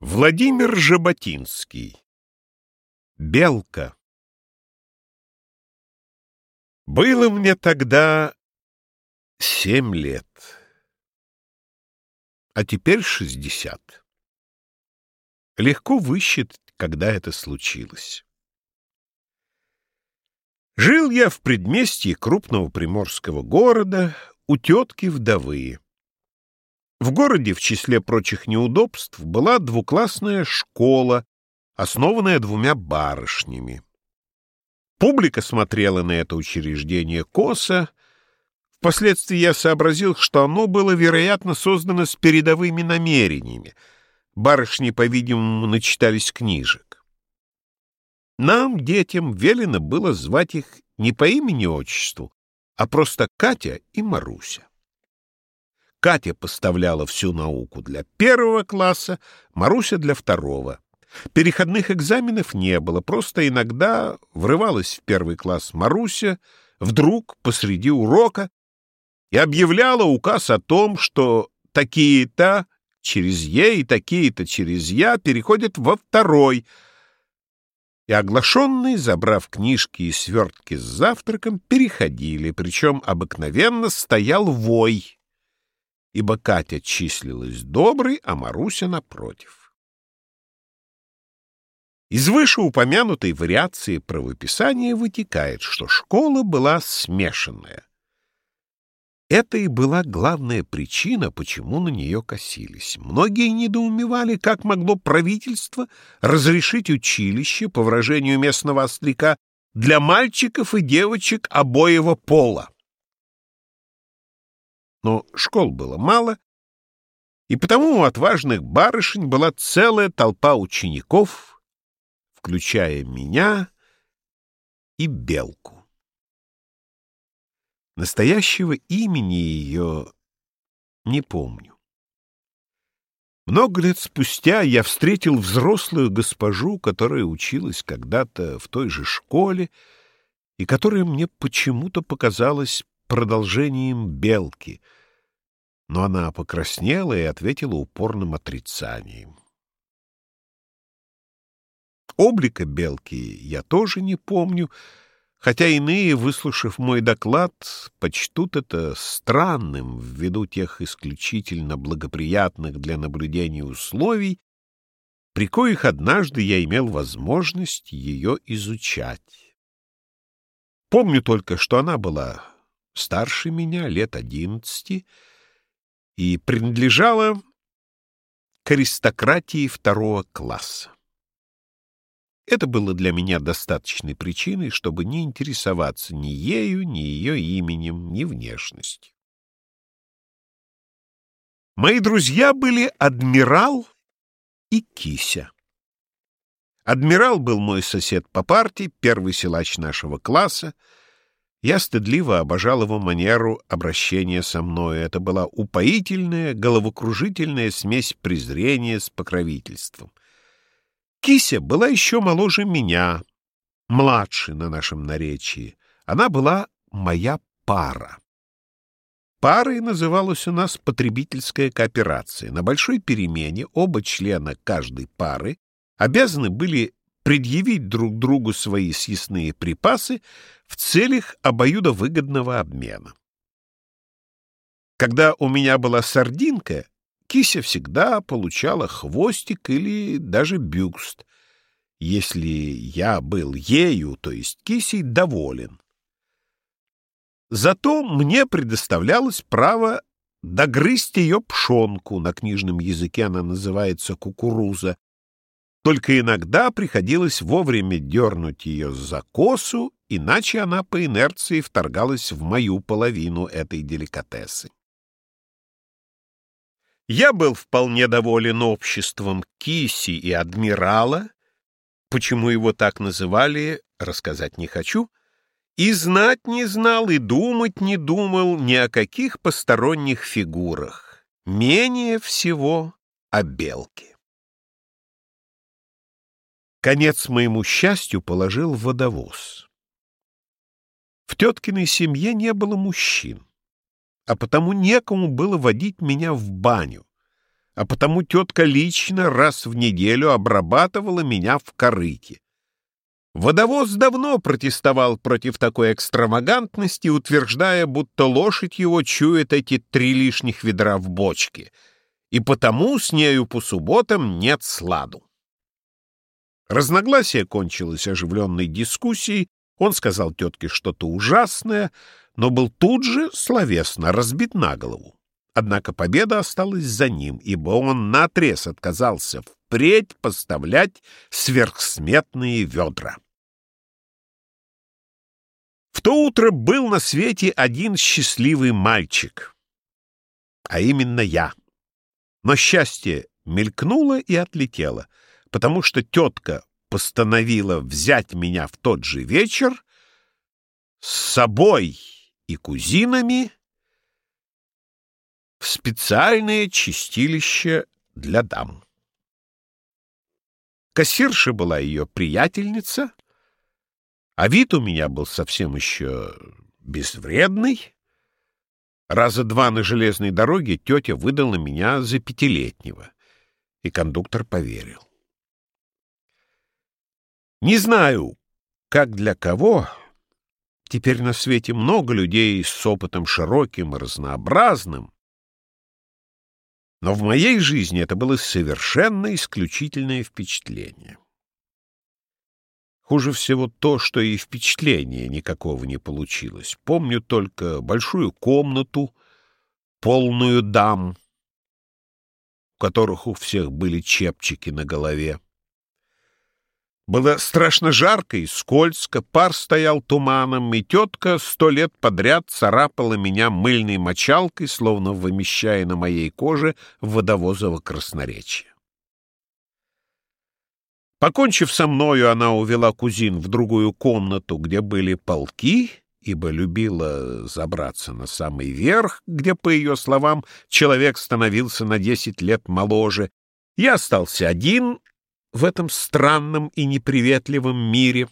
Владимир Жаботинский Белка Было мне тогда семь лет, а теперь шестьдесят. Легко высчитать, когда это случилось. Жил я в предместье крупного приморского города у тетки вдовы. В городе, в числе прочих неудобств, была двуклассная школа, основанная двумя барышнями. Публика смотрела на это учреждение косо. Впоследствии я сообразил, что оно было, вероятно, создано с передовыми намерениями. Барышни, по-видимому, начитались книжек. Нам, детям, велено было звать их не по имени-отчеству, а просто Катя и Маруся. Катя поставляла всю науку для первого класса, Маруся для второго. Переходных экзаменов не было, просто иногда врывалась в первый класс Маруся, вдруг посреди урока, и объявляла указ о том, что такие-то через «е» и такие-то через «я» переходят во второй, и оглашенные, забрав книжки и свертки с завтраком, переходили, причем обыкновенно стоял вой — ибо Катя числилась доброй, а Маруся напротив. Из вышеупомянутой вариации правописания вытекает, что школа была смешанная. Это и была главная причина, почему на нее косились. Многие недоумевали, как могло правительство разрешить училище, по выражению местного остряка, для мальчиков и девочек обоего пола но школ было мало, и потому у отважных барышень была целая толпа учеников, включая меня и Белку. Настоящего имени ее не помню. Много лет спустя я встретил взрослую госпожу, которая училась когда-то в той же школе и которая мне почему-то показалась продолжением белки, но она покраснела и ответила упорным отрицанием. Облика белки я тоже не помню, хотя иные, выслушав мой доклад, почтут это странным ввиду тех исключительно благоприятных для наблюдения условий, при коих однажды я имел возможность ее изучать. Помню только, что она была старше меня, лет одиннадцати, и принадлежала к аристократии второго класса. Это было для меня достаточной причиной, чтобы не интересоваться ни ею, ни ее именем, ни внешностью. Мои друзья были адмирал и кися. Адмирал был мой сосед по парте, первый силач нашего класса, я стыдливо обожал его манеру обращения со мною. Это была упоительная, головокружительная смесь презрения с покровительством. Кися была еще моложе меня, младше на нашем наречии. Она была моя пара. Парой называлась у нас потребительская кооперация. На большой перемене оба члена каждой пары обязаны были предъявить друг другу свои съестные припасы в целях обоюдовыгодного обмена. Когда у меня была сардинка, кися всегда получала хвостик или даже бюст, если я был ею, то есть кисей, доволен. Зато мне предоставлялось право догрызть ее пшонку, на книжном языке она называется кукуруза, только иногда приходилось вовремя дернуть ее за косу, иначе она по инерции вторгалась в мою половину этой деликатесы. Я был вполне доволен обществом Киси и адмирала, почему его так называли, рассказать не хочу, и знать не знал, и думать не думал ни о каких посторонних фигурах, менее всего о белке. Конец моему счастью положил водовоз. В теткиной семье не было мужчин, а потому некому было водить меня в баню, а потому тетка лично раз в неделю обрабатывала меня в корыте. Водовоз давно протестовал против такой экстравагантности, утверждая, будто лошадь его чует эти три лишних ведра в бочке, и потому с нею по субботам нет сладу. Разногласие кончилось оживленной дискуссией, он сказал тетке что-то ужасное, но был тут же словесно разбит на голову. Однако победа осталась за ним, ибо он наотрез отказался впредь поставлять сверхсметные ведра. В то утро был на свете один счастливый мальчик, а именно я. Но счастье мелькнуло и отлетело, потому что тетка постановила взять меня в тот же вечер с собой и кузинами в специальное чистилище для дам. Кассирша была ее приятельница, а вид у меня был совсем еще безвредный. Раза два на железной дороге тетя выдала меня за пятилетнего, и кондуктор поверил. Не знаю, как для кого, теперь на свете много людей с опытом широким и разнообразным, но в моей жизни это было совершенно исключительное впечатление. Хуже всего то, что и впечатления никакого не получилось. Помню только большую комнату, полную дам, у которых у всех были чепчики на голове. Было страшно жарко и скользко, пар стоял туманом, и тетка сто лет подряд царапала меня мыльной мочалкой, словно вымещая на моей коже водовозово красноречие. Покончив со мною, она увела кузин в другую комнату, где были полки, ибо любила забраться на самый верх, где, по ее словам, человек становился на десять лет моложе. Я остался один в этом странном и неприветливом мире,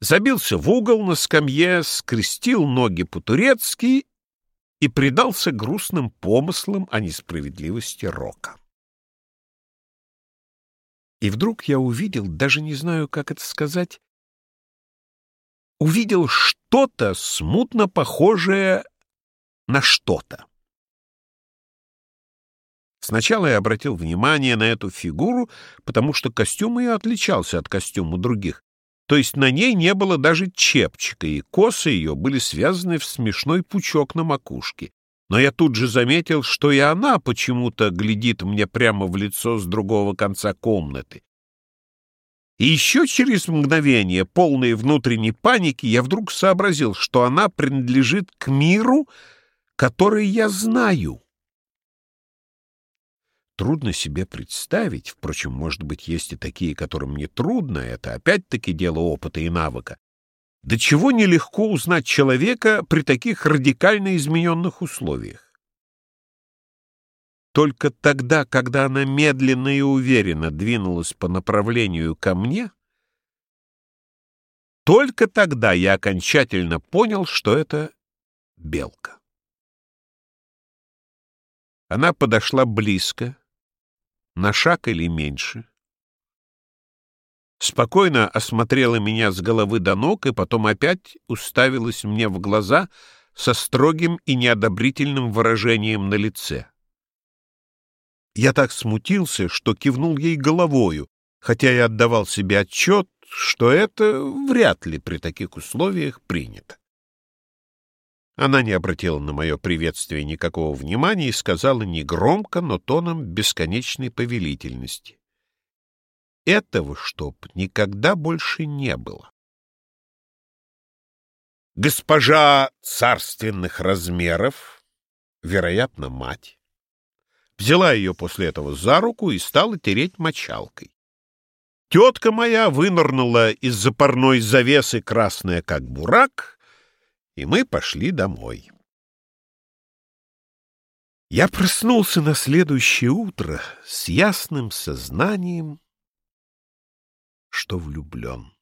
забился в угол на скамье, скрестил ноги по-турецки и предался грустным помыслам о несправедливости рока. И вдруг я увидел, даже не знаю, как это сказать, увидел что-то смутно похожее на что-то. Сначала я обратил внимание на эту фигуру, потому что костюм ее отличался от костюма других. То есть на ней не было даже чепчика, и косы ее были связаны в смешной пучок на макушке. Но я тут же заметил, что и она почему-то глядит мне прямо в лицо с другого конца комнаты. И еще через мгновение, полной внутренней паники, я вдруг сообразил, что она принадлежит к миру, который я знаю. Трудно себе представить, впрочем, может быть, есть и такие, которым не трудно, это опять-таки дело опыта и навыка, до чего нелегко узнать человека при таких радикально измененных условиях. Только тогда, когда она медленно и уверенно двинулась по направлению ко мне, только тогда я окончательно понял, что это белка. Она подошла близко, на шаг или меньше, спокойно осмотрела меня с головы до ног и потом опять уставилась мне в глаза со строгим и неодобрительным выражением на лице. Я так смутился, что кивнул ей головою, хотя и отдавал себе отчет, что это вряд ли при таких условиях принято. Она не обратила на мое приветствие никакого внимания и сказала негромко, но тоном бесконечной повелительности. Этого чтоб никогда больше не было. Госпожа царственных размеров, вероятно, мать, взяла ее после этого за руку и стала тереть мочалкой. Тетка моя вынырнула из запорной завесы красная, как бурак, и мы пошли домой. Я проснулся на следующее утро с ясным сознанием, что влюблен.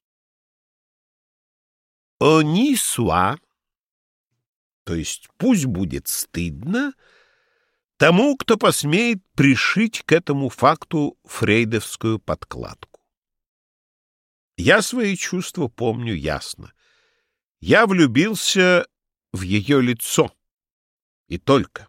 «Они суа», то есть «пусть будет стыдно», тому, кто посмеет пришить к этому факту фрейдовскую подкладку. Я свои чувства помню ясно. Я влюбился в ее лицо. И только.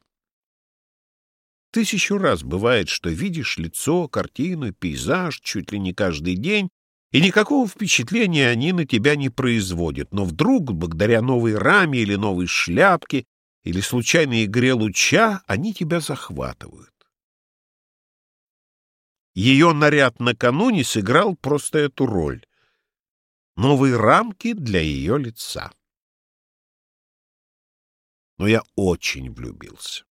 Тысячу раз бывает, что видишь лицо, картину, пейзаж чуть ли не каждый день, и никакого впечатления они на тебя не производят, но вдруг, благодаря новой раме или новой шляпке, или случайной игре луча, они тебя захватывают. Ее наряд накануне сыграл просто эту роль. Новые рамки для ее лица. Но я очень влюбился.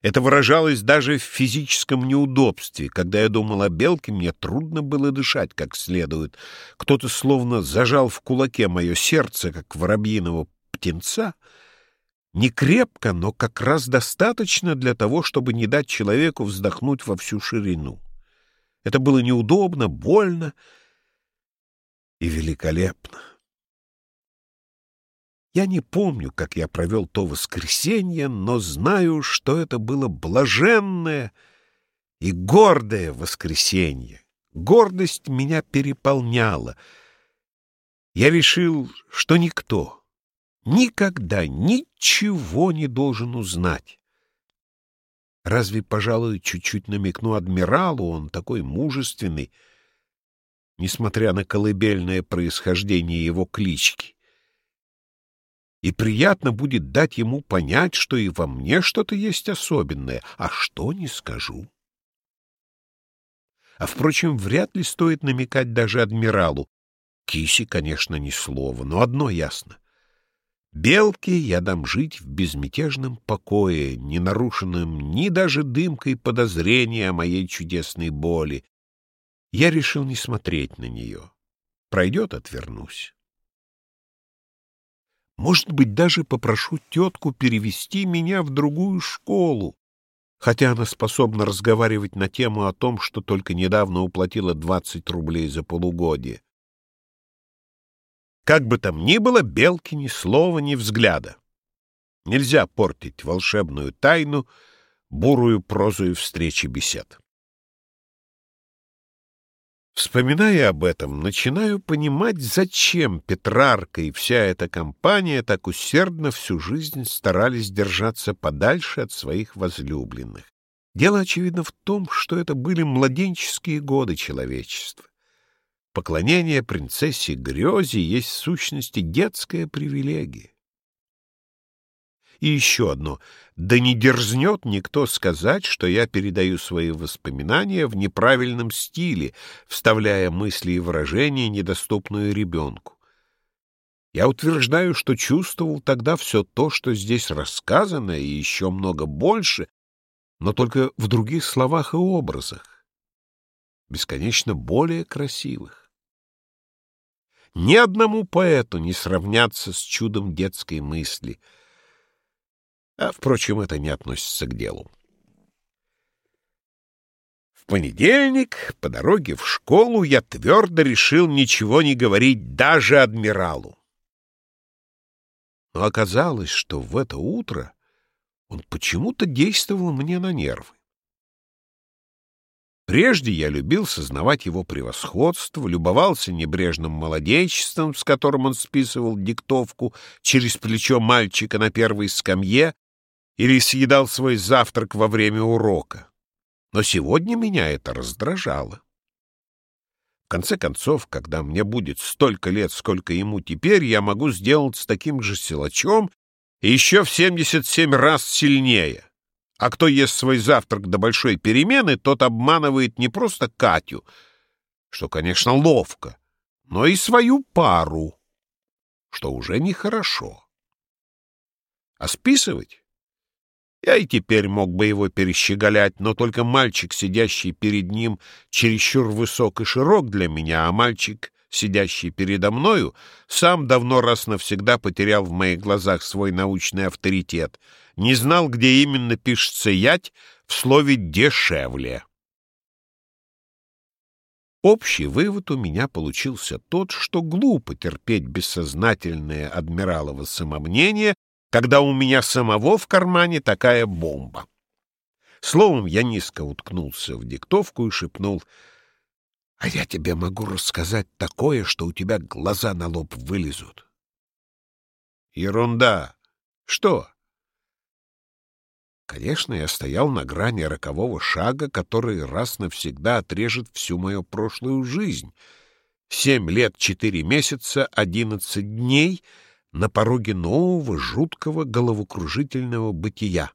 Это выражалось даже в физическом неудобстве. Когда я думал о белке, мне трудно было дышать как следует. Кто-то словно зажал в кулаке мое сердце, как воробьиного птенца, не крепко, но как раз достаточно для того, чтобы не дать человеку вздохнуть во всю ширину. Это было неудобно, больно и великолепно. Я не помню, как я провел то воскресенье, но знаю, что это было блаженное и гордое воскресенье. Гордость меня переполняла. Я решил, что никто, никогда ничего не должен узнать. Разве, пожалуй, чуть-чуть намекну адмиралу, он такой мужественный, несмотря на колыбельное происхождение его клички и приятно будет дать ему понять, что и во мне что-то есть особенное, а что не скажу. А, впрочем, вряд ли стоит намекать даже адмиралу. Киси, конечно, ни слова, но одно ясно. Белке я дам жить в безмятежном покое, не нарушенном ни даже дымкой подозрения о моей чудесной боли. Я решил не смотреть на нее. Пройдет — отвернусь. Может быть, даже попрошу тетку перевести меня в другую школу, хотя она способна разговаривать на тему о том, что только недавно уплатила 20 рублей за полугодие. Как бы там ни было, белки ни слова, ни взгляда. Нельзя портить волшебную тайну бурую прозою встречи бесед. Вспоминая об этом, начинаю понимать, зачем Петрарка и вся эта компания так усердно всю жизнь старались держаться подальше от своих возлюбленных. Дело, очевидно, в том, что это были младенческие годы человечества. Поклонение принцессе Грезе есть в сущности детская привилегия. И еще одно. Да не дерзнет никто сказать, что я передаю свои воспоминания в неправильном стиле, вставляя мысли и выражения, недоступные ребенку. Я утверждаю, что чувствовал тогда все то, что здесь рассказано, и еще много больше, но только в других словах и образах, бесконечно более красивых. Ни одному поэту не сравняться с чудом детской мысли — а, впрочем, это не относится к делу. В понедельник по дороге в школу я твердо решил ничего не говорить даже адмиралу. Но оказалось, что в это утро он почему-то действовал мне на нервы. Прежде я любил сознавать его превосходство, любовался небрежным молодечеством, с которым он списывал диктовку через плечо мальчика на первой скамье, или съедал свой завтрак во время урока. Но сегодня меня это раздражало. В конце концов, когда мне будет столько лет, сколько ему теперь, я могу сделать с таким же силачом и еще в 77 раз сильнее. А кто ест свой завтрак до большой перемены, тот обманывает не просто Катю, что, конечно, ловко, но и свою пару, что уже нехорошо. А списывать? Я и теперь мог бы его перещеголять, но только мальчик, сидящий перед ним, чересчур высок и широк для меня, а мальчик, сидящий передо мною, сам давно раз навсегда потерял в моих глазах свой научный авторитет, не знал, где именно пишется «ять» в слове «дешевле». Общий вывод у меня получился тот, что глупо терпеть бессознательное адмиралово самомнение когда у меня самого в кармане такая бомба. Словом, я низко уткнулся в диктовку и шепнул, «А я тебе могу рассказать такое, что у тебя глаза на лоб вылезут». «Ерунда! Что?» Конечно, я стоял на грани рокового шага, который раз навсегда отрежет всю мою прошлую жизнь. Семь лет, четыре месяца, одиннадцать дней на пороге нового, жуткого, головокружительного бытия.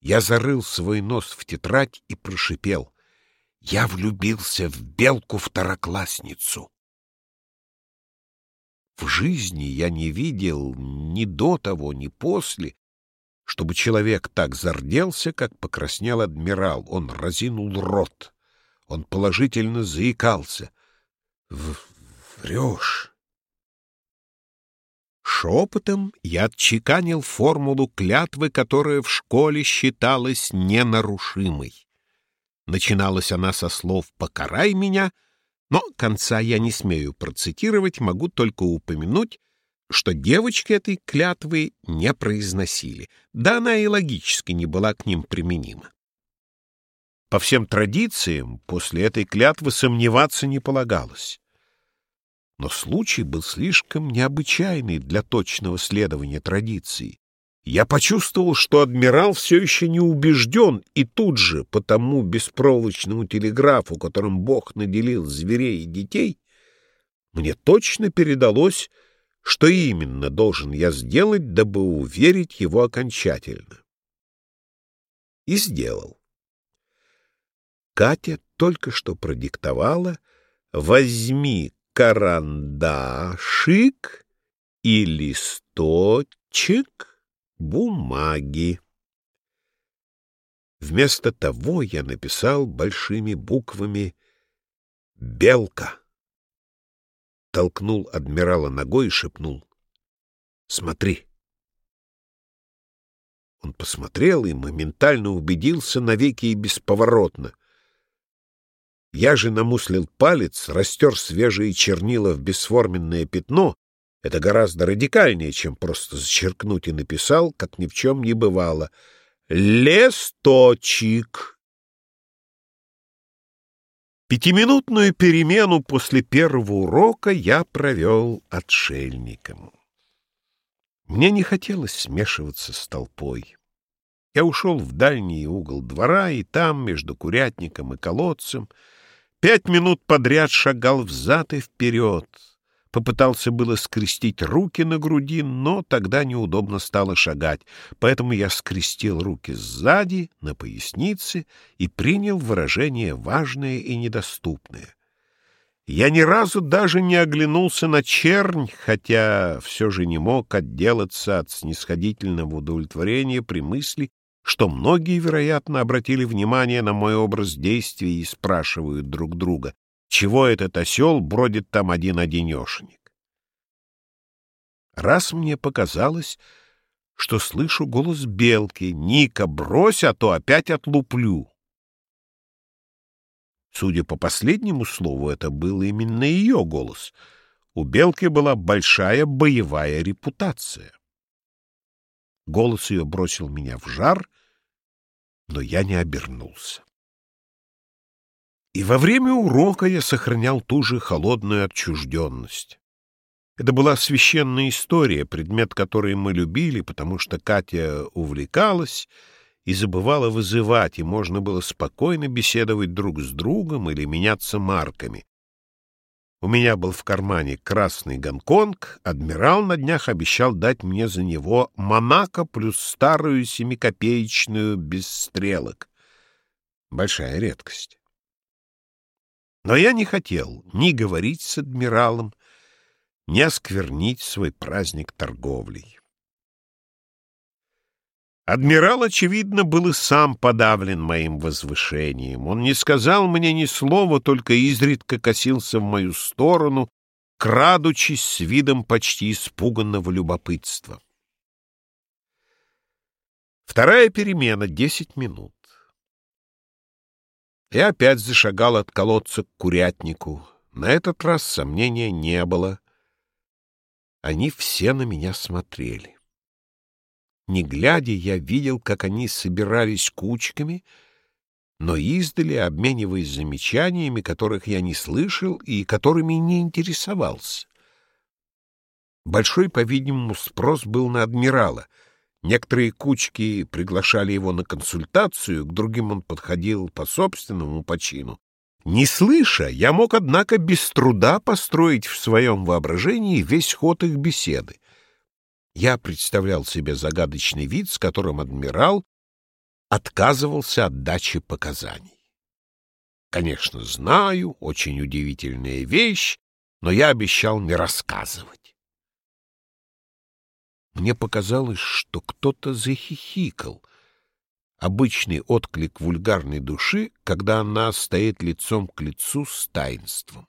Я зарыл свой нос в тетрадь и прошипел. Я влюбился в белку-второклассницу. В жизни я не видел ни до того, ни после, чтобы человек так зарделся, как покраснел адмирал. Он разинул рот. Он положительно заикался. «Врешь!» Шепотом я отчеканил формулу клятвы, которая в школе считалась ненарушимой. Начиналась она со слов «покарай меня», но конца я не смею процитировать, могу только упомянуть, что девочки этой клятвы не произносили, да она и логически не была к ним применима. По всем традициям после этой клятвы сомневаться не полагалось. Но случай был слишком необычайный для точного следования традиции. Я почувствовал, что адмирал все еще не убежден, и тут же по тому беспроволочному телеграфу, которым Бог наделил зверей и детей, мне точно передалось, что именно должен я сделать, дабы уверить его окончательно. И сделал. Катя только что продиктовала «Возьми карандашик и листочек бумаги». Вместо того я написал большими буквами «Белка» толкнул адмирала ногой и шепнул. «Смотри!» Он посмотрел и моментально убедился навеки и бесповоротно. Я же намуслил палец, растер свежие чернила в бесформенное пятно. Это гораздо радикальнее, чем просто зачеркнуть и написал, как ни в чем не бывало. «Лесточек!» Пятиминутную перемену после первого урока я провел отшельником. Мне не хотелось смешиваться с толпой. Я ушел в дальний угол двора, и там, между курятником и колодцем, пять минут подряд шагал взад и вперед — Попытался было скрестить руки на груди, но тогда неудобно стало шагать, поэтому я скрестил руки сзади, на пояснице, и принял выражение важное и недоступное. Я ни разу даже не оглянулся на чернь, хотя все же не мог отделаться от снисходительного удовлетворения при мысли, что многие, вероятно, обратили внимание на мой образ действий и спрашивают друг друга, чего этот осел бродит там один-одинешенек. Раз мне показалось, что слышу голос белки «Ника, брось, а то опять отлуплю». Судя по последнему слову, это был именно ее голос. У белки была большая боевая репутация. Голос ее бросил меня в жар, но я не обернулся. И во время урока я сохранял ту же холодную отчужденность. Это была священная история, предмет которой мы любили, потому что Катя увлекалась и забывала вызывать, и можно было спокойно беседовать друг с другом или меняться марками. У меня был в кармане красный Гонконг, адмирал на днях обещал дать мне за него Монако плюс старую семикопеечную без стрелок. Большая редкость. Но я не хотел ни говорить с адмиралом, ни осквернить свой праздник торговлей. Адмирал, очевидно, был и сам подавлен моим возвышением. Он не сказал мне ни слова, только изредка косился в мою сторону, крадучись с видом почти испуганного любопытства. Вторая перемена — десять минут. Я опять зашагал от колодца к курятнику. На этот раз сомнения не было. Они все на меня смотрели. Не глядя, я видел, как они собирались кучками, но издали, обмениваясь замечаниями, которых я не слышал и которыми не интересовался. Большой, по-видимому, спрос был на адмирала. Некоторые кучки приглашали его на консультацию, к другим он подходил по собственному почину. Не слыша, я мог, однако, без труда построить в своем воображении весь ход их беседы. Я представлял себе загадочный вид, с которым адмирал отказывался от дачи показаний. Конечно, знаю, очень удивительная вещь, но я обещал не рассказывать. Мне показалось, что кто-то захихикал. Обычный отклик вульгарной души, когда она стоит лицом к лицу с таинством.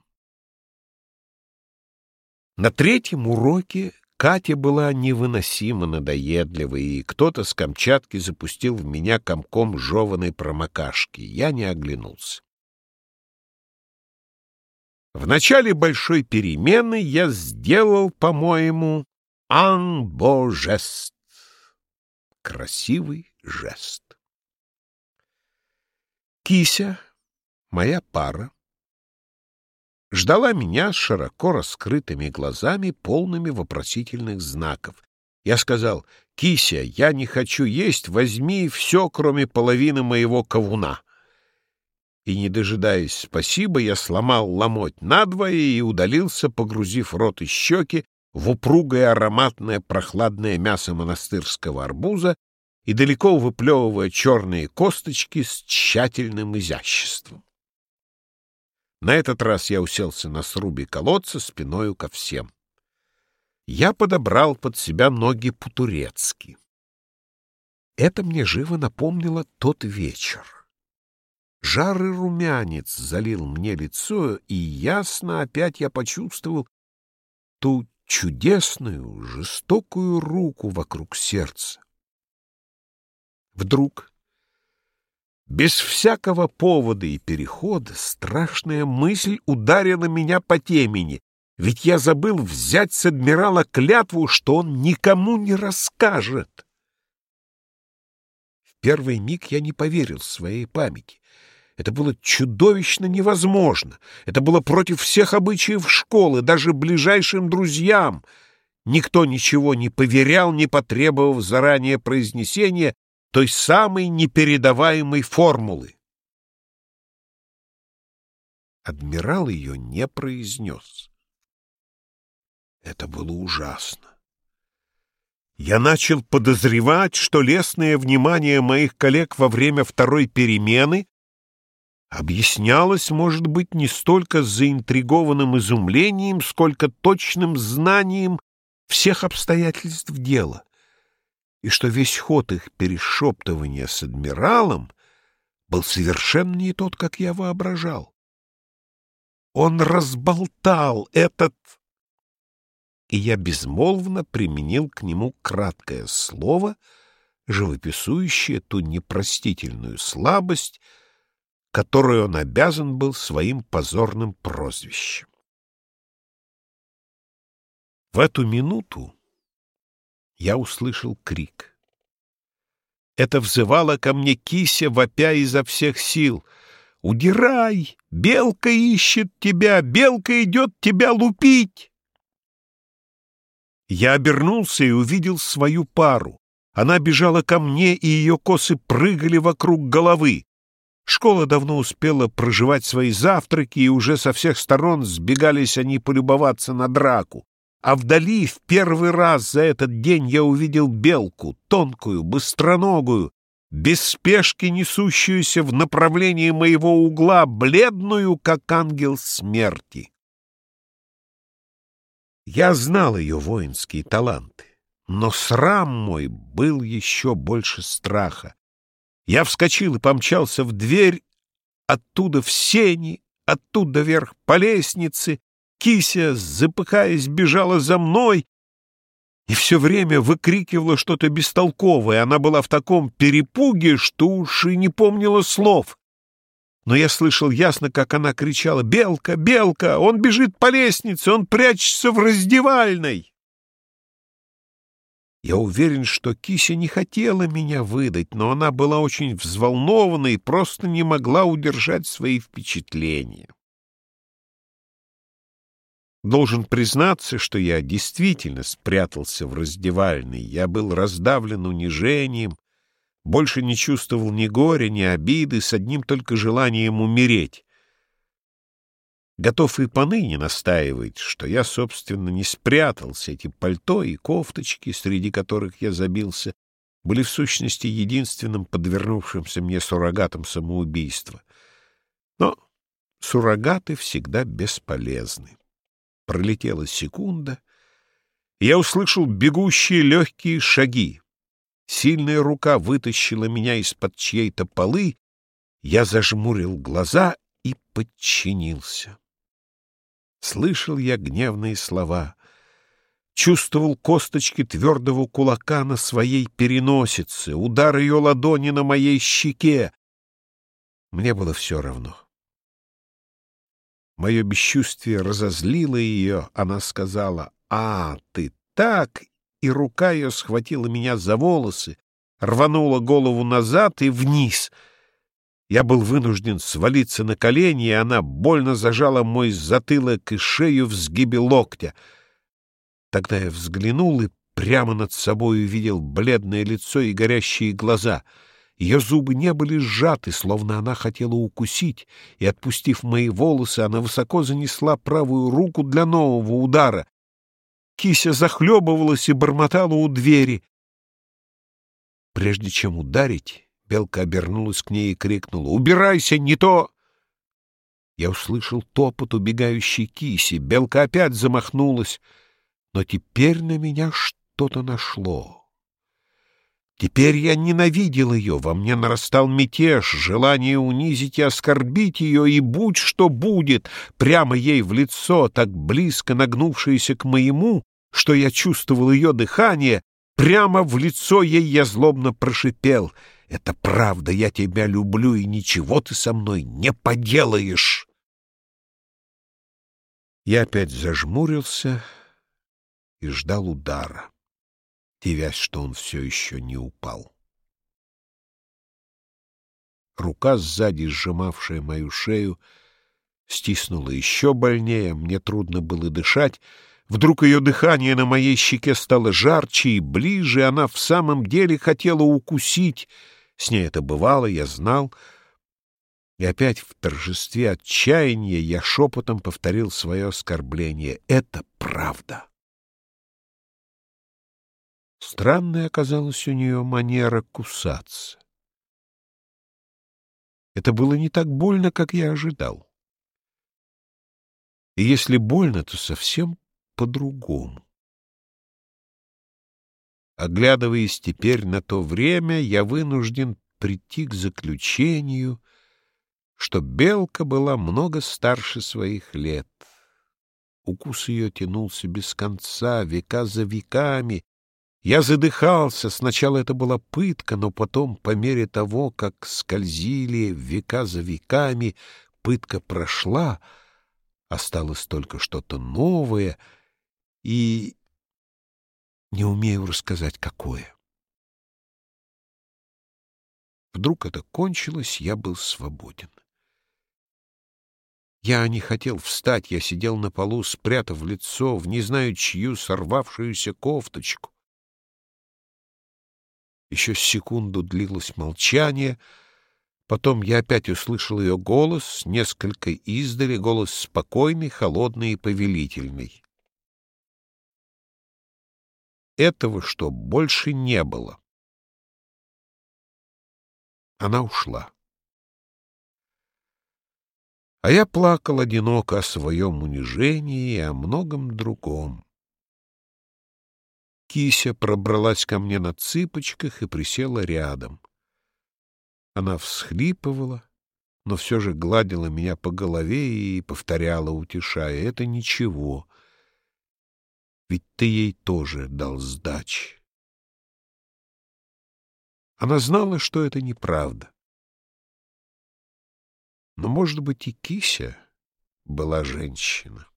На третьем уроке Катя была невыносимо надоедлива, и кто-то с Камчатки запустил в меня комком жеванной промокашки. Я не оглянулся. В начале большой перемены я сделал, по-моему, анбо-жест. Красивый жест. Кися, моя пара, ждала меня с широко раскрытыми глазами, полными вопросительных знаков. Я сказал, «Кися, я не хочу есть, возьми все, кроме половины моего ковуна». И, не дожидаясь спасибо, я сломал ломоть надвое и удалился, погрузив рот и щеки в упругое ароматное прохладное мясо монастырского арбуза и далеко выплевывая черные косточки с тщательным изяществом. На этот раз я уселся на срубе колодца спиною ко всем. Я подобрал под себя ноги по-турецки. Это мне живо напомнило тот вечер. Жарый румянец залил мне лицо, и ясно опять я почувствовал ту чудесную, жестокую руку вокруг сердца. Вдруг без всякого повода и перехода страшная мысль ударила меня по темени, ведь я забыл взять с адмирала клятву, что он никому не расскажет. В первый миг я не поверил своей памяти. Это было чудовищно невозможно. Это было против всех обычаев школы, даже ближайшим друзьям. Никто ничего не поверял, не потребовав заранее произнесения той самой непередаваемой формулы. Адмирал ее не произнес. Это было ужасно. Я начал подозревать, что лестное внимание моих коллег во время второй перемены объяснялось, может быть, не столько заинтригованным изумлением, сколько точным знанием всех обстоятельств дела и что весь ход их перешептывания с адмиралом был совершенно не тот, как я воображал. Он разболтал этот... И я безмолвно применил к нему краткое слово, живописующее ту непростительную слабость, которую он обязан был своим позорным прозвищем. В эту минуту я услышал крик. Это взывала ко мне кися, вопя изо всех сил. «Удирай! Белка ищет тебя! Белка идет тебя лупить!» Я обернулся и увидел свою пару. Она бежала ко мне, и ее косы прыгали вокруг головы. Школа давно успела проживать свои завтраки, и уже со всех сторон сбегались они полюбоваться на драку а вдали в первый раз за этот день я увидел белку, тонкую, быстроногую, без спешки несущуюся в направлении моего угла, бледную, как ангел смерти. Я знал ее воинские таланты, но срам мой был еще больше страха. Я вскочил и помчался в дверь, оттуда в сени, оттуда вверх по лестнице, Кися, запыхаясь, бежала за мной и все время выкрикивала что-то бестолковое. Она была в таком перепуге, что уж и не помнила слов. Но я слышал ясно, как она кричала «Белка! Белка! Он бежит по лестнице! Он прячется в раздевальной!» Я уверен, что Кися не хотела меня выдать, но она была очень взволнована и просто не могла удержать свои впечатления. Должен признаться, что я действительно спрятался в раздевальной. Я был раздавлен унижением, больше не чувствовал ни горя, ни обиды, с одним только желанием умереть. Готов и поныне настаивать, что я, собственно, не спрятался. Эти пальто и кофточки, среди которых я забился, были в сущности единственным подвернувшимся мне суррогатом самоубийства. Но суррогаты всегда бесполезны. Пролетела секунда, я услышал бегущие легкие шаги. Сильная рука вытащила меня из-под чьей-то полы, я зажмурил глаза и подчинился. Слышал я гневные слова, чувствовал косточки твердого кулака на своей переносице, удар ее ладони на моей щеке. Мне было все равно. Мое бесчувствие разозлило ее. Она сказала, «А, ты так!» И рука ее схватила меня за волосы, рванула голову назад и вниз. Я был вынужден свалиться на колени, и она больно зажала мой затылок и шею в сгибе локтя. Тогда я взглянул и прямо над собой увидел бледное лицо и горящие глаза — ее зубы не были сжаты, словно она хотела укусить, и, отпустив мои волосы, она высоко занесла правую руку для нового удара. Кися захлебывалась и бормотала у двери. Прежде чем ударить, белка обернулась к ней и крикнула «Убирайся, не то!» Я услышал топот убегающей киси. Белка опять замахнулась, но теперь на меня что-то нашло. Теперь я ненавидел ее, во мне нарастал мятеж, желание унизить и оскорбить ее, и будь что будет, прямо ей в лицо, так близко нагнувшееся к моему, что я чувствовал ее дыхание, прямо в лицо ей я злобно прошипел. «Это правда, я тебя люблю, и ничего ты со мной не поделаешь!» Я опять зажмурился и ждал удара девясь, что он все еще не упал. Рука сзади, сжимавшая мою шею, стиснула еще больнее, мне трудно было дышать. Вдруг ее дыхание на моей щеке стало жарче и ближе, она в самом деле хотела укусить. С ней это бывало, я знал. И опять в торжестве отчаяния я шепотом повторил свое оскорбление. Это правда. Странная оказалась у нее манера кусаться. Это было не так больно, как я ожидал. И если больно, то совсем по-другому. Оглядываясь теперь на то время, я вынужден прийти к заключению, что белка была много старше своих лет. Укус ее тянулся без конца, века за веками, я задыхался, сначала это была пытка, но потом, по мере того, как скользили века за веками, пытка прошла, осталось только что-то новое, и не умею рассказать, какое. Вдруг это кончилось, я был свободен. Я не хотел встать, я сидел на полу, спрятав лицо в не знаю чью сорвавшуюся кофточку. Еще секунду длилось молчание. Потом я опять услышал ее голос, несколько издали, голос спокойный, холодный и повелительный. Этого что, больше не было. Она ушла. А я плакал одиноко о своем унижении и о многом другом. Кися пробралась ко мне на цыпочках и присела рядом. Она всхлипывала, но все же гладила меня по голове и повторяла, утешая, «Это ничего, ведь ты ей тоже дал сдачи». Она знала, что это неправда. Но, может быть, и Кися была женщина.